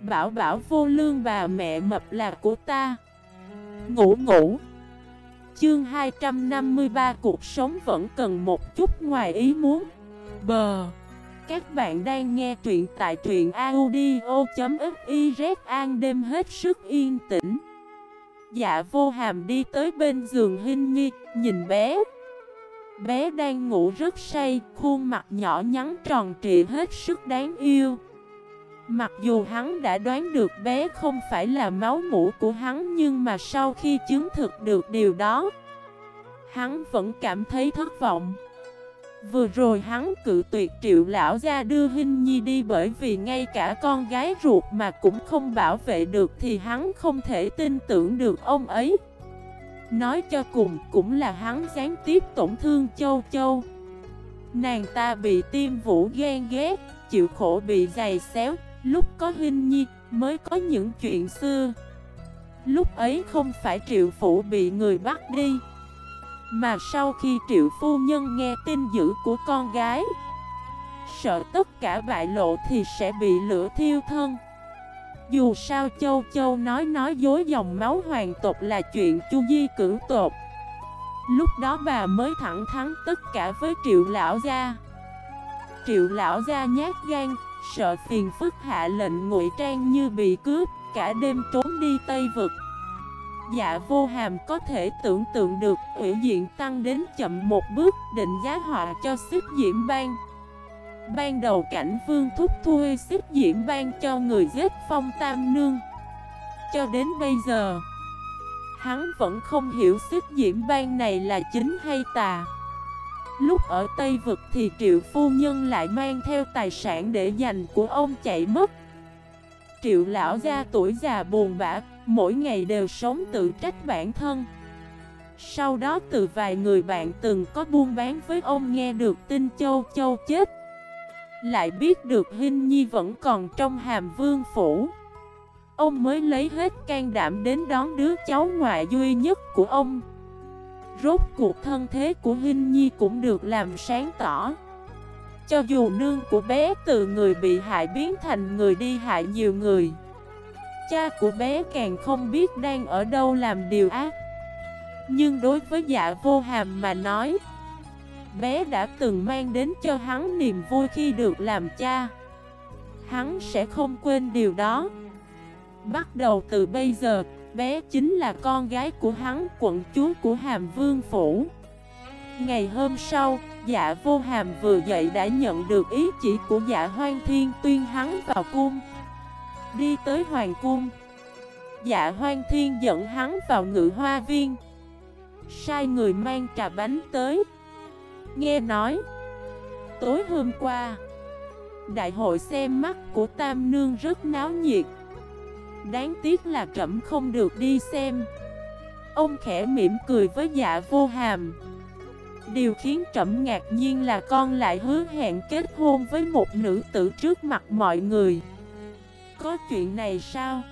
Bảo bảo vô lương bà mẹ mập là của ta. Ngủ ngủ. Chương 253 Cuộc sống vẫn cần một chút ngoài ý muốn. Bờ. Các bạn đang nghe truyện tại truyện audio.xyz An, đêm hết sức yên tĩnh. Dạ vô hàm đi tới bên giường Hinh Nhi, Nhìn bé. Bé đang ngủ rất say, Khuôn mặt nhỏ nhắn tròn trịa hết sức đáng yêu. Mặc dù hắn đã đoán được bé không phải là máu mũ của hắn Nhưng mà sau khi chứng thực được điều đó, Hắn vẫn cảm thấy thất vọng. Vừa rồi hắn cự tuyệt triệu lão ra đưa Hinh Nhi đi Bởi vì ngay cả con gái ruột mà cũng không bảo vệ được Thì hắn không thể tin tưởng được ông ấy. Nói cho cùng cũng là hắn gián tiếp tổn thương châu châu. Nàng ta bị tiêm vũ ghen ghét, Chịu khổ bị giày xéo Lúc có huynh Nhi, mới có những chuyện xưa. Lúc ấy không phải triệu phủ bị người bắt đi, Mà sau khi triệu phu nhân nghe tin dữ của con gái, Sợ tất cả bại lộ thì sẽ bị lửa thiêu thân. Dù sao châu châu nói nói dối dòng máu hoàng tộc là chuyện chu di cử tột. Lúc đó bà mới thẳng thắn tất cả với triệu lão gia. Triệu lão gia nhát gan Sợ phiền phức hạ lệnh ngụy trang như bị cướp, Cả đêm trốn đi Tây Vực. Dạ vô hàm có thể tưởng tượng được ủy diện tăng đến chậm một bước, định giá họa cho xích diễm ban Ban đầu cảnh vương thúc thuê xích diễm ban cho người giết phong tam nương. Cho đến bây giờ, Hắn vẫn không hiểu xích diễm ban này là chính hay tà. Lúc ở Tây Vực thì Triệu Phu Nhân lại mang theo tài sản để dành của ông chạy mất. Triệu lão gia tuổi già buồn bã, mỗi ngày đều sống tự trách bản thân. Sau đó từ vài người bạn từng có buôn bán với ông nghe được tin châu châu chết. Lại biết được Hinh Nhi vẫn còn trong hàm vương phủ. Ông mới lấy hết can đảm đến đón đứa cháu ngoại duy nhất của ông. Rốt cuộc thân thế của Hinh Nhi cũng được làm sáng tỏ. Cho dù nương của bé từ người bị hại biến thành người đi hại nhiều người, Cha của bé càng không biết đang ở đâu làm điều ác. Nhưng đối với dạ vô hàm mà nói, Bé đã từng mang đến cho hắn niềm vui khi được làm cha. Hắn sẽ không quên điều đó. Bắt đầu từ bây giờ Bé chính là con gái của hắn, quận chúa của Hàm Vương Phủ. Ngày hôm sau, dạ vô hàm vừa dậy đã nhận được ý chỉ của dạ hoang thiên tuyên hắn vào cung. Đi tới hoàng cung. Dạ hoang thiên dẫn hắn vào ngự hoa viên. Sai người mang trà bánh tới. Nghe nói, tối hôm qua, đại hội xem mắt của Tam Nương rất náo nhiệt. Đáng tiếc là trẫm không được đi xem Ông khẽ mỉm cười với dạ vô hàm Điều khiến trẫm ngạc nhiên là con lại hứa hẹn kết hôn với một nữ tử trước mặt mọi người Có chuyện này sao?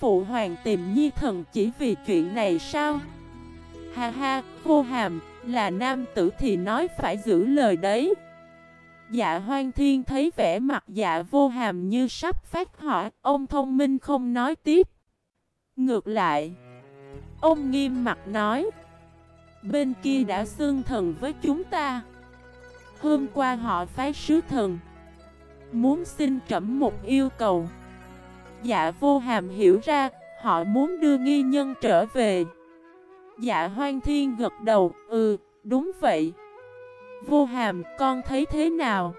Phụ hoàng tìm nhi thần chỉ vì chuyện này sao? Ha ha, vô hàm, là nam tử thì nói phải giữ lời đấy Dạ hoang thiên thấy vẻ mặt dạ vô hàm như sắp phát hỏa, ông thông minh không nói tiếp. Ngược lại, ông nghiêm mặt nói, bên kia đã xương thần với chúng ta. Hôm qua họ phái sứ thần, muốn xin trẫm một yêu cầu. Dạ vô hàm hiểu ra, họ muốn đưa nghi nhân trở về. Dạ hoang thiên gật đầu, ừ, đúng vậy. Vô hàm con thấy thế nào?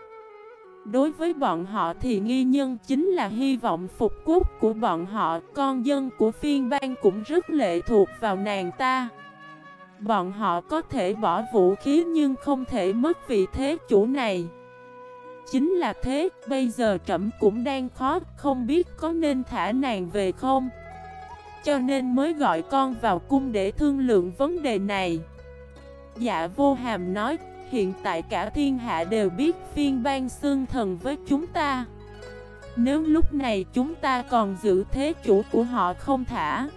Đối với bọn họ thì nghi nhân chính là hy vọng phục quốc của bọn họ Con dân của phiên bang cũng rất lệ thuộc vào nàng ta. Bọn họ có thể bỏ vũ khí nhưng không thể mất vị thế chủ này. Chính là thế, bây giờ trẫm cũng đang khó, không biết có nên thả nàng về không? Cho nên mới gọi con vào cung để thương lượng vấn đề này. Dạ vô hàm nói Hiện tại cả thiên hạ đều biết phiên ban xương thần với chúng ta. Nếu lúc này chúng ta còn giữ thế chủ của họ không thả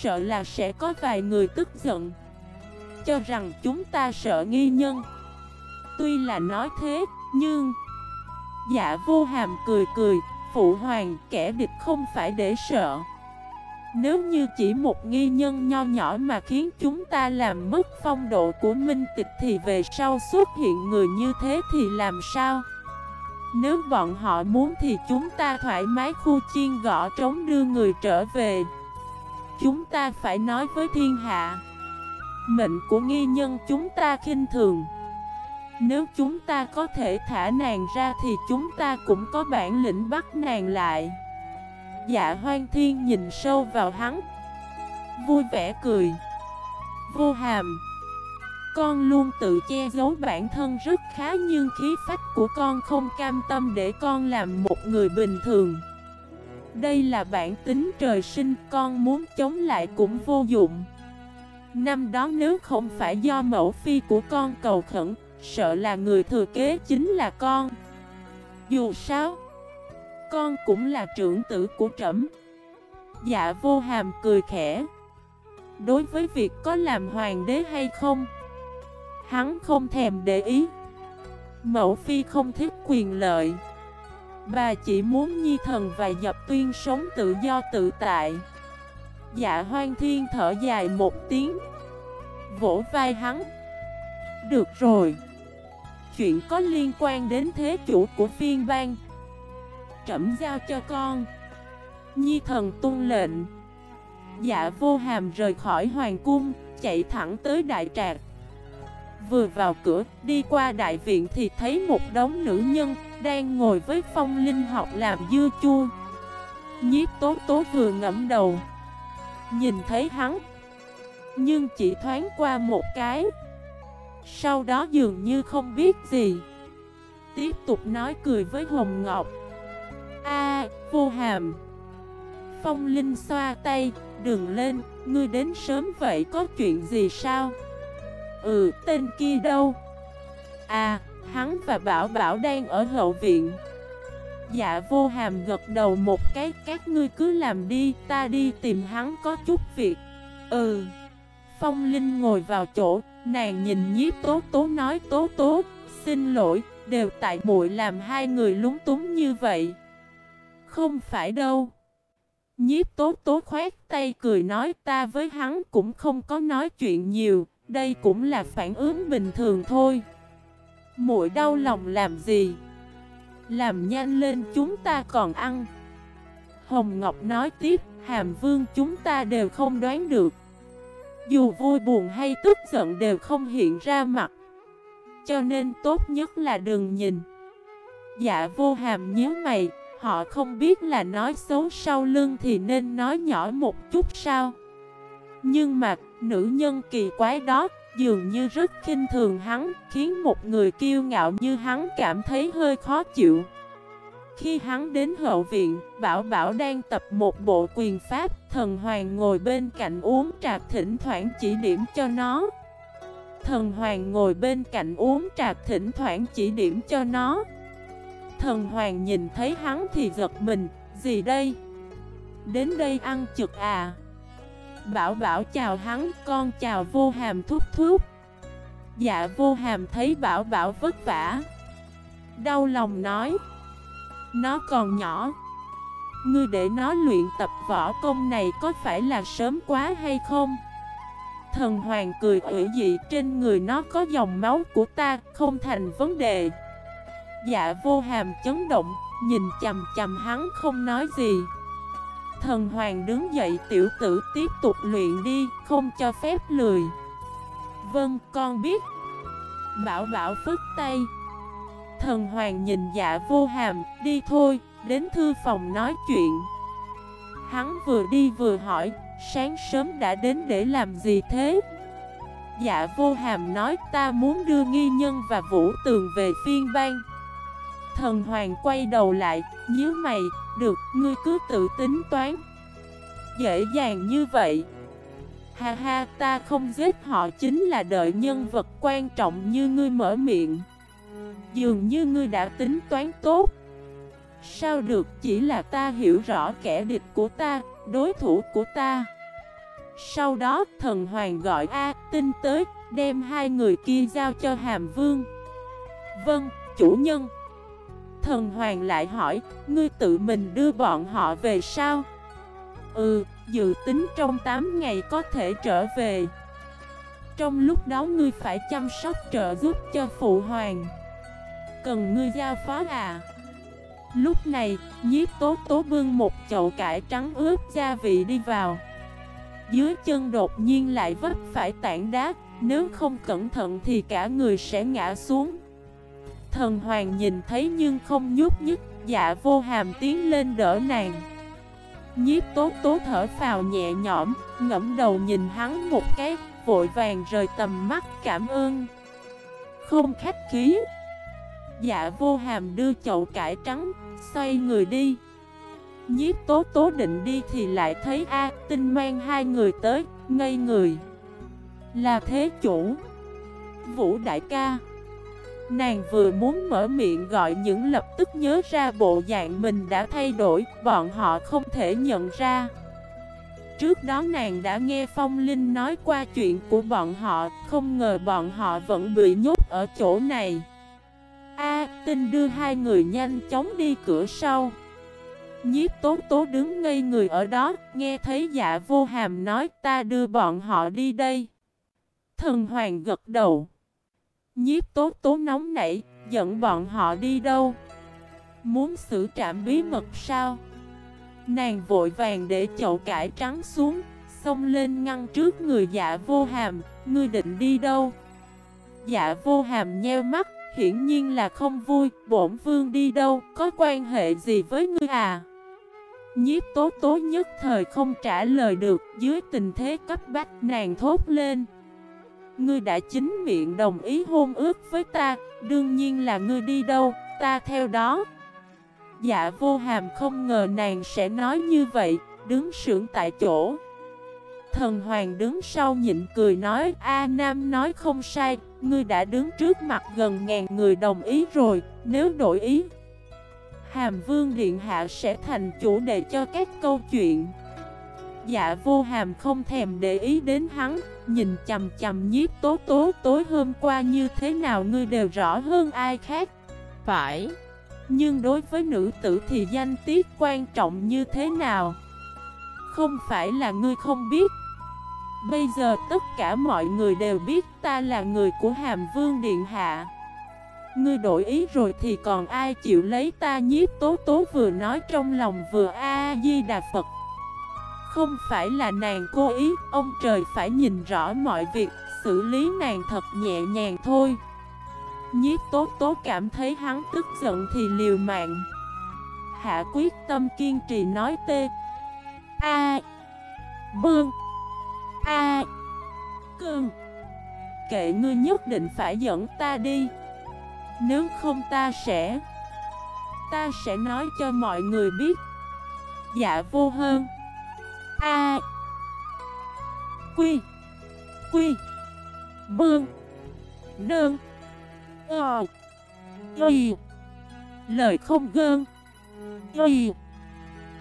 Sợ là sẽ có vài người tức giận Cho rằng chúng ta sợ nghi nhân. Tuy là nói thế, nhưng Dạ vô hàm cười cười Phụ hoàng, kẻ địch không phải để sợ. Nếu như chỉ một nghi nhân nho nhỏ mà khiến chúng ta làm mất phong độ của minh tịch Thì về sau xuất hiện người như thế thì làm sao? Nếu bọn họ muốn thì chúng ta thoải mái khu chiên gõ trống đưa người trở về. Chúng ta phải nói với thiên hạ, Mệnh của nghi nhân chúng ta khinh thường. Nếu chúng ta có thể thả nàng ra thì chúng ta cũng có bản lĩnh bắt nàng lại. Dạ hoang thiên nhìn sâu vào hắn. Vui vẻ cười. Vô hàm. Con luôn tự che giấu bản thân rất khá Nhưng khí phách của con không cam tâm để con làm một người bình thường. Đây là bản tính trời sinh, Con muốn chống lại cũng vô dụng. Năm đó nếu không phải do mẫu phi của con cầu khẩn, Sợ là người thừa kế chính là con. Dù sao con cũng là trưởng tử của trẫm. Dạ vô hàm cười khẽ. Đối với việc có làm hoàng đế hay không, Hắn không thèm để ý. Mẫu phi không thích quyền lợi. Bà chỉ muốn nhi thần và dập tuyên sống tự do tự tại. Dạ hoang thiên thở dài một tiếng. Vỗ vai hắn. Được rồi. Chuyện có liên quan đến thế chủ của phiên bang. Trẩm giao cho con. Nhi thần tuân lệnh. Dạ vô hàm rời khỏi hoàng cung, Chạy thẳng tới đại trạc. Vừa vào cửa, Đi qua đại viện thì thấy một đống nữ nhân Đang ngồi với phong linh học làm dưa chua Nhiếp tố tố vừa ngẫm đầu, Nhìn thấy hắn, Nhưng chỉ thoáng qua một cái. Sau đó dường như không biết gì, Tiếp tục nói cười với Hồng Ngọc. A vô hàm. Phong Linh xoa tay, Đừng lên, Ngươi đến sớm vậy có chuyện gì sao? Ừ tên kia đâu? À hắn và Bảo Bảo đang ở hậu viện. Dạ vô hàm gật đầu một cái, Các ngươi cứ làm đi, Ta đi tìm hắn có chút việc. Ừ. Phong Linh ngồi vào chỗ, Nàng nhìn nhiếp tố tố nói, tố tố, Xin lỗi, Đều tại muội làm hai người lúng túng như vậy. Không phải đâu. Nhiếp tố tố khoét tay cười nói ta với hắn cũng không có nói chuyện nhiều, Đây cũng là phản ứng bình thường thôi. Muội đau lòng làm gì? Làm nhanh lên chúng ta còn ăn. Hồng Ngọc nói tiếp, Hàm Vương chúng ta đều không đoán được. Dù vui buồn hay tức giận đều không hiện ra mặt. Cho nên tốt nhất là đừng nhìn. Dạ vô hàm nhớ mày Họ không biết là nói xấu sau lưng thì nên nói nhỏ một chút sao Nhưng mà nữ nhân kỳ quái đó dường như rất khinh thường hắn, khiến một người kiêu ngạo như hắn cảm thấy hơi khó chịu. Khi hắn đến hậu viện, Bảo Bảo đang tập một bộ quyền pháp, thần hoàng ngồi bên cạnh uống trà thỉnh thoảng chỉ điểm cho nó. Thần hoàng ngồi bên cạnh uống trà thỉnh thoảng chỉ điểm cho nó. Thần hoàng nhìn thấy hắn thì giật mình, gì đây? Đến đây ăn trực à? Bảo bảo chào hắn, con chào vô hàm thúc thúc Dạ vô hàm thấy bảo bảo vất vả Đau lòng nói Nó còn nhỏ Ngươi để nó luyện tập võ công này có phải là sớm quá hay không? Thần hoàng cười ủy dị trên người nó có dòng máu của ta không thành vấn đề Dạ vô hàm chấn động Nhìn chầm chầm hắn không nói gì Thần hoàng đứng dậy tiểu tử tiếp tục luyện đi, không cho phép lười. Vâng, con biết. Bảo bảo phức tay. Thần hoàng nhìn dạ vô hàm, đi thôi, đến thư phòng nói chuyện. Hắn vừa đi vừa hỏi, sáng sớm đã đến để làm gì thế? Dạ vô hàm nói ta muốn đưa nghi nhân và vũ tường về phiên bang. Thần hoàng quay đầu lại, nhớ mày, được, ngươi cứ tự tính toán. Dễ dàng như vậy. Ha ha, ta không giết họ chính là đợi nhân vật quan trọng như ngươi mở miệng. Dường như ngươi đã tính toán tốt. Sao được chỉ là ta hiểu rõ kẻ địch của ta, đối thủ của ta. Sau đó thần hoàng gọi A tinh tới, đem hai người kia giao cho Hàm Vương. Vâng, chủ nhân. Thần Hoàng lại hỏi, ngươi tự mình đưa bọn họ về sao? Ừ, dự tính trong 8 ngày có thể trở về. Trong lúc đó ngươi phải chăm sóc trợ giúp cho Phụ Hoàng. Cần ngươi giao phó à? Lúc này, nhiếp tố tố bưng một chậu cải trắng ướp gia vị đi vào. Dưới chân đột nhiên lại vấp phải tảng đá, nếu không cẩn thận thì cả người sẽ ngã xuống. Thần hoàng nhìn thấy nhưng không nhúc nhích, dạ vô hàm tiến lên đỡ nàng. Nhiếp tố tố thở phào nhẹ nhõm, ngẫm đầu nhìn hắn một cái, vội vàng rời tầm mắt cảm ơn. Không khách khí. Dạ vô hàm đưa chậu cải trắng, xoay người đi. Nhiếp tố tố định đi thì lại thấy A tinh mang hai người tới, ngây người. Là thế chủ. Vũ đại ca. Nàng vừa muốn mở miệng gọi những lập tức nhớ ra bộ dạng mình đã thay đổi, bọn họ không thể nhận ra. Trước đó nàng đã nghe Phong Linh nói qua chuyện của bọn họ, không ngờ bọn họ vẫn bị nhốt ở chỗ này. A, tinh đưa hai người nhanh chóng đi cửa sau. Nhiếp tố tố đứng ngây người ở đó, nghe thấy dạ vô hàm nói ta đưa bọn họ đi đây. Thần hoàng gật đầu. Nhiếp tố tố nóng nảy, dẫn bọn họ đi đâu? Muốn xử trạm bí mật sao? Nàng vội vàng để chậu cải trắng xuống, xông lên ngăn trước người dạ vô hàm, ngươi định đi đâu? Dạ vô hàm nheo mắt, hiển nhiên là không vui, bổn vương đi đâu, có quan hệ gì với ngươi à? Nhiếp tố tố nhất thời không trả lời được, dưới tình thế cấp bách nàng thốt lên. Ngươi đã chính miệng đồng ý hôn ước với ta, đương nhiên là ngươi đi đâu, ta theo đó. Dạ vô hàm không ngờ nàng sẽ nói như vậy, đứng sưởng tại chỗ. Thần hoàng đứng sau nhịn cười nói A Nam nói không sai, ngươi đã đứng trước mặt gần ngàn người đồng ý rồi, nếu đổi ý Hàm Vương Điện Hạ sẽ thành chủ đề cho các câu chuyện Dạ vô hàm không thèm để ý đến hắn Nhìn chầm chầm nhiếp tố tố tối hôm qua như thế nào ngươi đều rõ hơn ai khác. Phải. Nhưng đối với nữ tử thì danh tiết quan trọng như thế nào? Không phải là ngươi không biết. Bây giờ tất cả mọi người đều biết ta là người của Hàm Vương Điện Hạ. Ngươi đổi ý rồi thì còn ai chịu lấy ta? Nhiếp tố tố vừa nói trong lòng vừa A-di-đà Phật không phải là nàng cố ý, ông trời phải nhìn rõ mọi việc, xử lý nàng thật nhẹ nhàng thôi. Nhiếp tố tố cảm thấy hắn tức giận thì liều mạng. Hạ quyết tâm kiên trì nói tê. A. Bương. A. Cương. Kệ ngươi nhất định phải dẫn ta đi. Nếu không ta sẽ Ta sẽ nói cho mọi người biết. Dạ vô hơn. A. Quy. Quy. Bương. Nương. Ờ. Y Lời không gơn. Y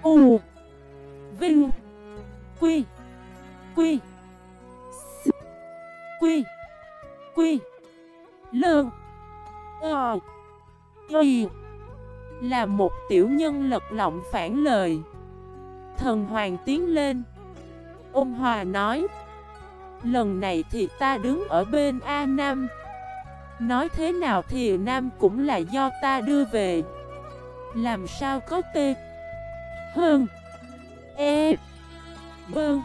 U. Vinh. Quy. Quy. Quy. Quy. Lương. Ờ. Y Là một tiểu nhân lật lọng phản lời. Thần Hoàng tiến lên. Ôn Hòa nói, Lần này thì ta đứng ở bên A Nam. Nói thế nào thì Nam cũng là do ta đưa về. Làm sao có tê? Hơn E Bơn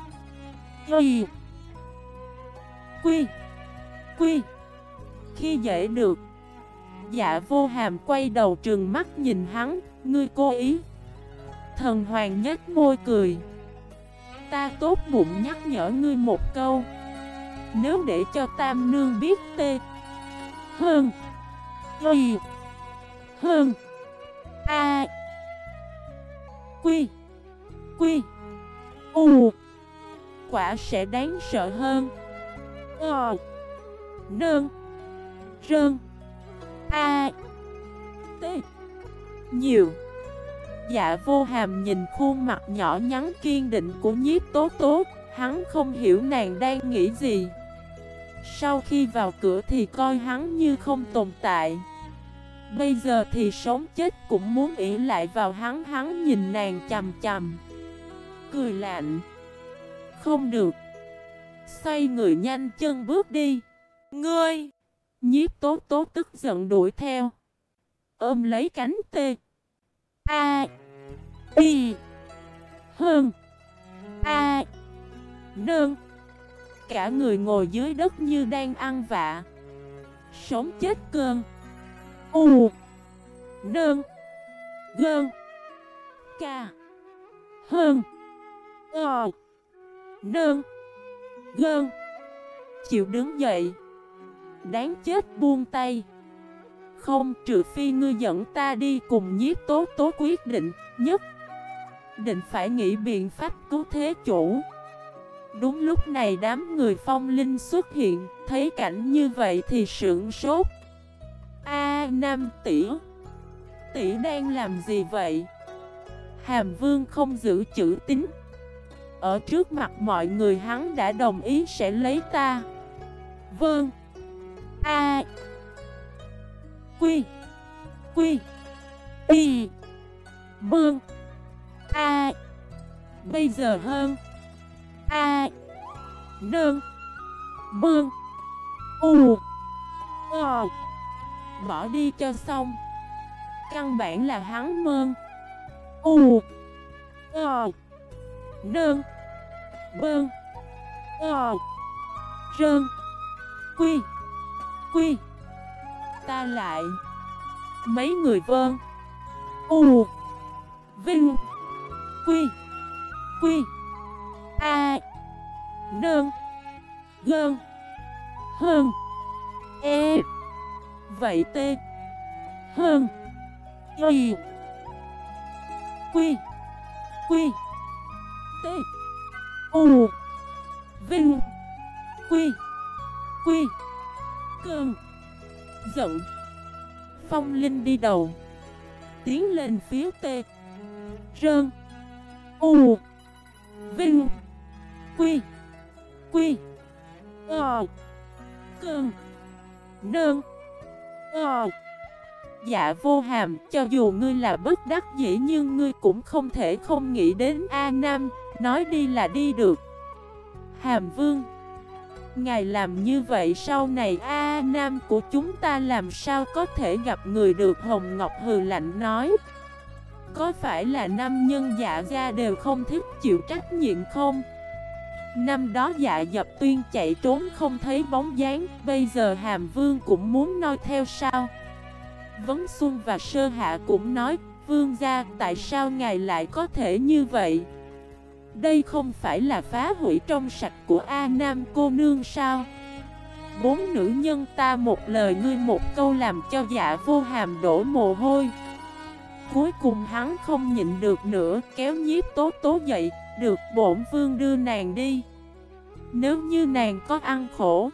Y, Quy Quy. Khi dễ được Dạ vô hàm quay đầu trừng mắt nhìn hắn, Ngươi cố ý Thần hoàng nhếch môi cười. Ta tốt bụng nhắc nhở ngươi một câu. Nếu để cho tam nương biết tê, Hơn, Y, Hơn, A, Quy Quy, U, Quả sẽ đáng sợ hơn. Ờ Nơn Rơn, A T Nhiều. Dạ vô hàm nhìn khuôn mặt nhỏ nhắn kiên định của nhiếp tố tố, Hắn không hiểu nàng đang nghĩ gì. Sau khi vào cửa thì coi hắn như không tồn tại. Bây giờ thì sống chết cũng muốn ỉ lại vào hắn hắn nhìn nàng chầm chầm Cười lạnh. Không được. Xoay người nhanh chân bước đi. Ngươi! Nhiếp tố tố tức giận đuổi theo. Ôm lấy cánh tê. A Y Hơn A, Nương. Cả người ngồi dưới đất như đang ăn vạ. Sống chết cơn U, Nương. Gơn. Ca. Hơn Ờ Nương. Gơn. Chịu đứng dậy. Đáng chết buông tay. Không, trừ phi ngươi dẫn ta đi cùng nhiếp tố tố quyết định. Nhất Định phải nghĩ biện pháp cứu thế chủ. Đúng lúc này đám người phong linh xuất hiện. Thấy cảnh như vậy thì sưởng sốt. A Nam tỷ Tỷ đang làm gì vậy? Hàm Vương không giữ chữ tín. Ở trước mặt mọi người hắn đã đồng ý sẽ lấy ta. Vương, A Quy Quy, Y, Bương, A, Bây giờ hơn, A, Nương, Bương, U Ờ Bỏ đi cho xong. Căn bản là hắn mơn, U Ờ Nương Bơn Ờ Rơn, Quy Quy. Ta lại. Mấy người vơn U, Vinh, Quy Quy, A, Nương, Gơn, Hơn E. Vậy T Hơn, Y, Quy Quy, T. U, Vinh, Quy Quy, Cơn. Giận. Phong Linh đi đầu Tiến lên phía T Rơn U Vinh Quy Quy Ờ Cơn Nơn Ờ. Dạ vô hàm, cho dù ngươi là bất đắc dĩ nhưng ngươi cũng không thể không nghĩ đến A Nam, nói đi là đi được. Hàm Vương Ngài làm như vậy sau này, A Nam của chúng ta làm sao có thể gặp người được? Hồng Ngọc hừ lạnh nói. Có phải là nam nhân dạ ra đều không thích chịu trách nhiệm không? Năm đó dạ dập tuyên chạy trốn không thấy bóng dáng, Bây giờ Hàm Vương cũng muốn nói theo sao? Vấn Xuân và Sơ Hạ cũng nói, Vương gia, tại sao ngài lại có thể như vậy? Đây không phải là phá hủy trong sạch của A Nam cô nương sao? Bốn nữ nhân ta một lời ngươi một câu làm cho dạ vô hàm đổ mồ hôi. Cuối cùng hắn không nhịn được nữa, kéo nhiếp tố tố dậy, Được, bổn vương đưa nàng đi. Nếu như nàng có ăn khổ,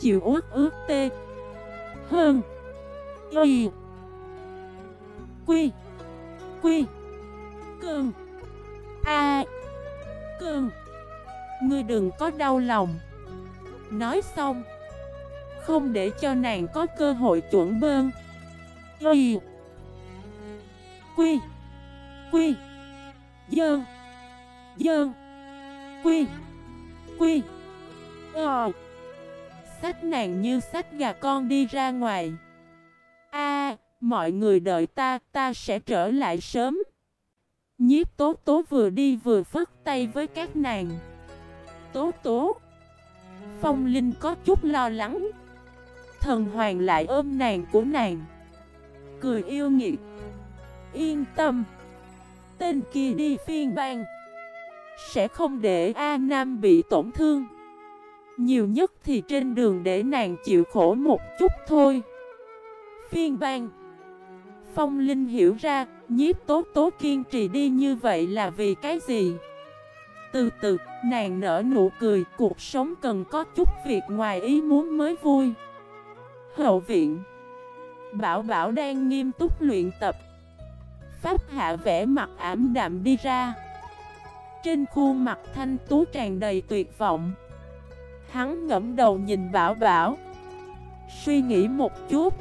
Chịu ước ước tê, Hơn, Y, Quy Quy cường A cương, Ngươi đừng có đau lòng. Nói xong Không để cho nàng có cơ hội chuẩn bơn. Y. Quy. Quy. Dơn. Dơn. Quy. Quy. Ờ. Sách nàng như sách gà con đi ra ngoài. A, mọi người đợi ta, ta sẽ trở lại sớm. Nhiếp tố tố vừa đi vừa phất tay với các nàng. Tố tố. Phong Linh có chút lo lắng. Thần hoàng lại ôm nàng của nàng. Cười yêu nghiệt. Yên tâm. Tên kia đi phiên bang. Sẽ không để A Nam bị tổn thương. Nhiều nhất thì trên đường để nàng chịu khổ một chút thôi phiên bang Phong Linh hiểu ra, nhiếp tố tố kiên trì đi như vậy là vì cái gì? Từ từ, nàng nở nụ cười, cuộc sống cần có chút việc ngoài ý muốn mới vui. Hậu viện Bảo Bảo đang nghiêm túc luyện tập. Pháp hạ vẽ mặt ảm đạm đi ra. Trên khuôn mặt thanh tú tràn đầy tuyệt vọng. Hắn ngẫm đầu nhìn Bảo Bảo. Suy nghĩ một chút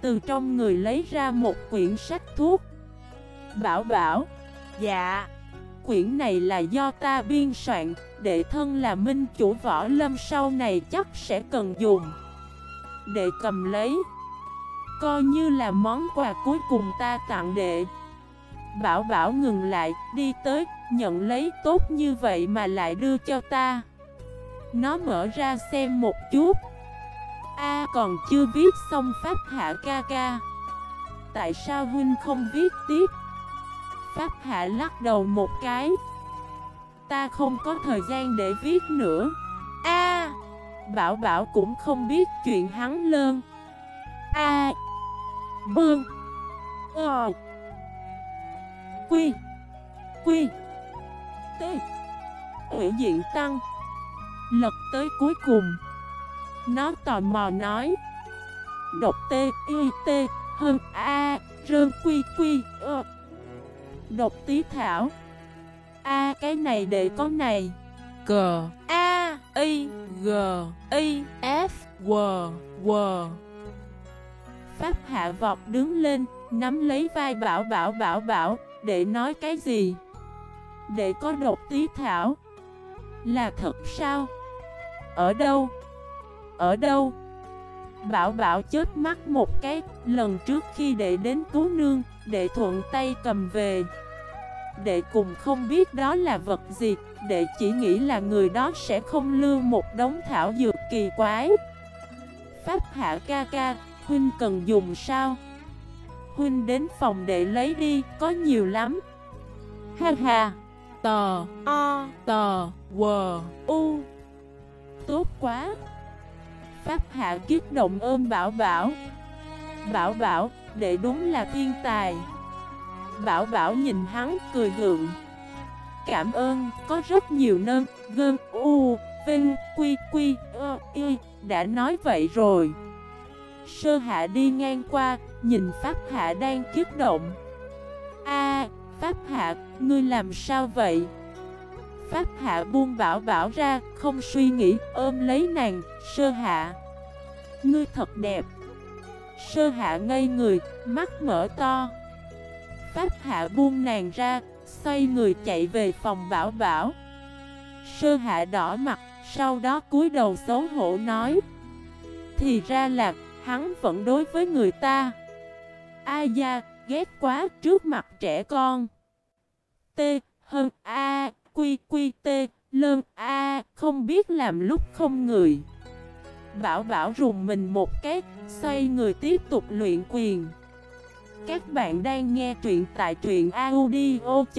từ trong người lấy ra một quyển sách thuốc. Bảo bảo Dạ. Quyển này là do ta biên soạn Đệ thân là minh chủ võ lâm sau này chắc sẽ cần dùng. Đệ cầm lấy. Coi như là món quà cuối cùng ta tặng đệ. Bảo bảo ngừng lại, đi tới, nhận lấy tốt như vậy mà lại đưa cho ta. Nó mở ra xem một chút A còn chưa viết xong Pháp Hạ ca ca. Tại sao huynh không viết tiếp? Pháp Hạ lắc đầu một cái. Ta không có thời gian để viết nữa. A, Bảo Bảo cũng không biết chuyện hắn lơn. A, Bương. Ờ Quy. Quy. T. Ủy diện tăng. Lật tới cuối cùng. Nó tò mò nói. Độc T Y T hơn A, Rơn, Quy Quy, ơ. Độc tí thảo. A, cái này để có này. G, A, I, G, I, F, W W. Pháp hạ vọt đứng lên, Nắm lấy vai bảo bảo bảo bảo, Để nói cái gì? Để có độc tí thảo. Là thật sao? Ở đâu? Ở đâu? Bảo bảo chết mắt một cái Lần trước khi đệ đến cứu nương Đệ thuận tay cầm về. Đệ cùng không biết đó là vật gì Đệ chỉ nghĩ là người đó sẽ không lưu một đống thảo dược kỳ quái. Pháp hạ ca ca Huynh cần dùng sao? Huynh đến phòng đệ lấy đi Có nhiều lắm. Ha ha Tờ O. Tờ W U. Tốt quá Pháp hạ kiết động ôm Bảo Bảo. Bảo Bảo, đệ đúng là thiên tài. Bảo Bảo nhìn hắn cười gượng. Cảm ơn, có rất nhiều nơm gơn, u, vinh, quy, quy, ơ, y, đã nói vậy rồi. Sơ hạ đi ngang qua, nhìn Pháp hạ đang kiết động. A Pháp hạ, ngươi làm sao vậy? Pháp hạ buông bảo bảo ra, không suy nghĩ, ôm lấy nàng, sơ hạ Ngươi thật đẹp. Sơ hạ ngây người, mắt mở to. Pháp hạ buông nàng ra, xoay người chạy về phòng bảo bảo. Sơ hạ đỏ mặt, sau đó cúi đầu xấu hổ nói Thì ra là, hắn vẫn đối với người ta. A da, ghét quá trước mặt trẻ con. T, hơn A, quy quy tê lơn A, không biết làm lúc không người. Bảo bảo rùng mình một cái, xoay người tiếp tục luyện quyền. Các bạn đang nghe truyện tại truyện audio.fif